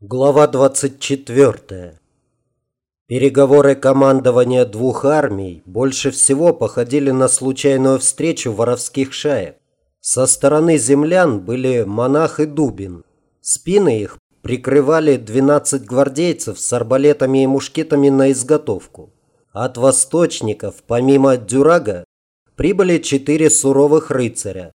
Глава 24. Переговоры командования двух армий больше всего походили на случайную встречу воровских шаек. Со стороны землян были монах и дубин. Спины их прикрывали 12 гвардейцев с арбалетами и мушкетами на изготовку. От восточников, помимо Дюрага, прибыли четыре суровых рыцаря,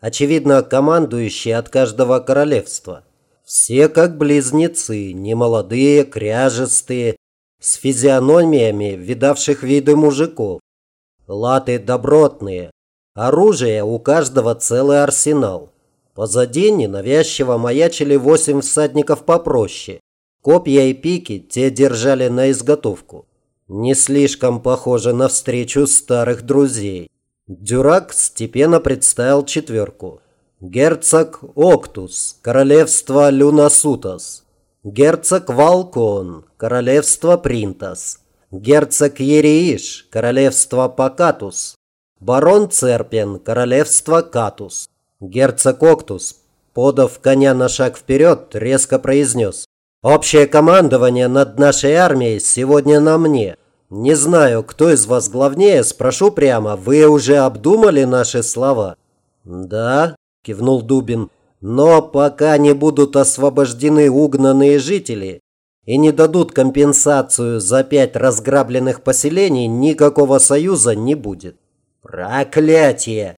очевидно, командующие от каждого королевства. Все как близнецы, немолодые, кряжестые, с физиономиями видавших виды мужиков. Латы добротные, оружие у каждого целый арсенал. Позади ненавязчиво маячили восемь всадников попроще. Копья и пики те держали на изготовку. Не слишком похоже на встречу старых друзей. Дюрак степенно представил четверку. Герцог Октус, королевство Люнасутас. Герцог Валкон, королевство Принтас. Герцог Ереиш, королевство Пакатус. Барон Церпен, королевство Катус. Герцог Октус, подав коня на шаг вперед, резко произнес. «Общее командование над нашей армией сегодня на мне. Не знаю, кто из вас главнее, спрошу прямо, вы уже обдумали наши слова?» «Да», кивнул Дубин. Но пока не будут освобождены угнанные жители и не дадут компенсацию за пять разграбленных поселений, никакого союза не будет. Проклятие!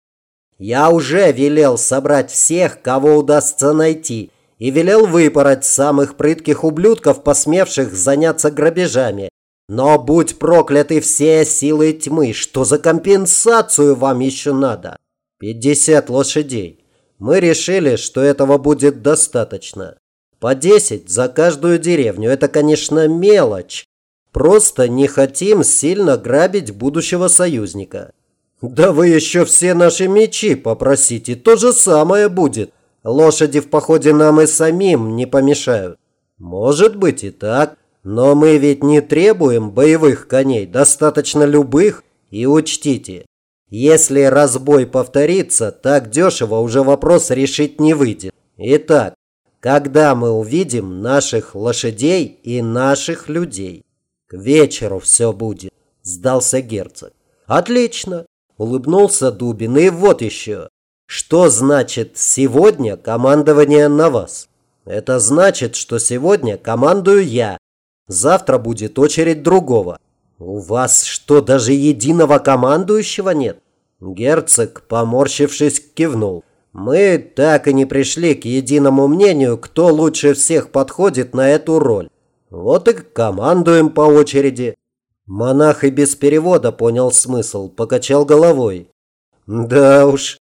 Я уже велел собрать всех, кого удастся найти, и велел выпороть самых прытких ублюдков, посмевших заняться грабежами. Но будь прокляты все силы тьмы, что за компенсацию вам еще надо? Пятьдесят лошадей. Мы решили, что этого будет достаточно. По 10 за каждую деревню. Это, конечно, мелочь. Просто не хотим сильно грабить будущего союзника. Да вы еще все наши мечи попросите. То же самое будет. Лошади в походе нам и самим не помешают. Может быть и так. Но мы ведь не требуем боевых коней. Достаточно любых. И учтите, если разбой повторится, так дешево уже вопрос решить не выйдет. Итак, когда мы увидим наших лошадей и наших людей? К вечеру все будет, сдался герцог. Отлично, улыбнулся Дубин. И вот еще. Что значит сегодня командование на вас? Это значит, что сегодня командую я. Завтра будет очередь другого. «У вас что, даже единого командующего нет?» Герцог, поморщившись, кивнул. «Мы так и не пришли к единому мнению, кто лучше всех подходит на эту роль. Вот и командуем по очереди». Монах и без перевода понял смысл, покачал головой. «Да уж,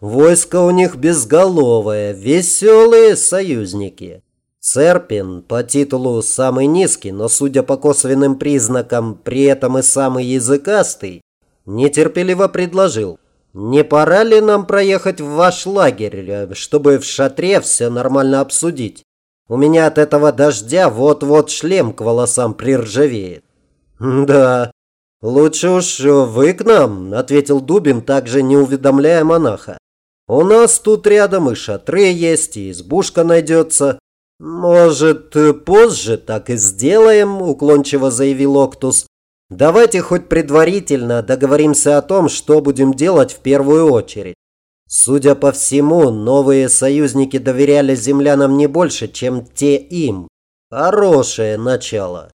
войско у них безголовое, веселые союзники». Церпин по титулу самый низкий, но, судя по косвенным признакам, при этом и самый языкастый, нетерпеливо предложил. «Не пора ли нам проехать в ваш лагерь, чтобы в шатре все нормально обсудить? У меня от этого дождя вот-вот шлем к волосам приржавеет». «Да, лучше уж вы к нам», — ответил Дубин, также не уведомляя монаха. «У нас тут рядом и шатры есть, и избушка найдется». «Может, позже так и сделаем», – уклончиво заявил Октус. «Давайте хоть предварительно договоримся о том, что будем делать в первую очередь. Судя по всему, новые союзники доверяли землянам не больше, чем те им. Хорошее начало».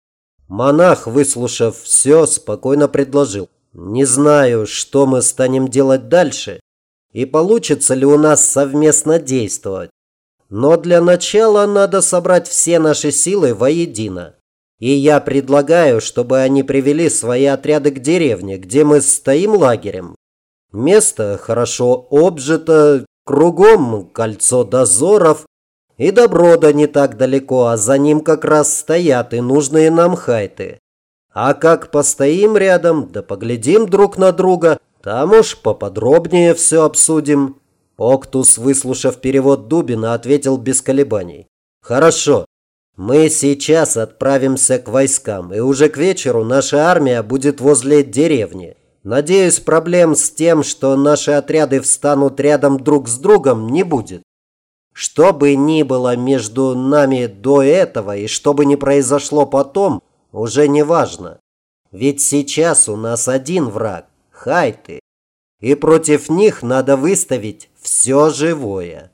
Монах, выслушав все, спокойно предложил. «Не знаю, что мы станем делать дальше, и получится ли у нас совместно действовать. Но для начала надо собрать все наши силы воедино. И я предлагаю, чтобы они привели свои отряды к деревне, где мы стоим лагерем. Место хорошо обжито, кругом кольцо дозоров, и Доброда не так далеко, а за ним как раз стоят и нужные нам хайты. А как постоим рядом, да поглядим друг на друга, там уж поподробнее все обсудим. Октус, выслушав перевод Дубина, ответил без колебаний. «Хорошо. Мы сейчас отправимся к войскам, и уже к вечеру наша армия будет возле деревни. Надеюсь, проблем с тем, что наши отряды встанут рядом друг с другом, не будет». Что бы ни было между нами до этого и что бы ни произошло потом, уже не важно. Ведь сейчас у нас один враг – хайты. И против них надо выставить все живое.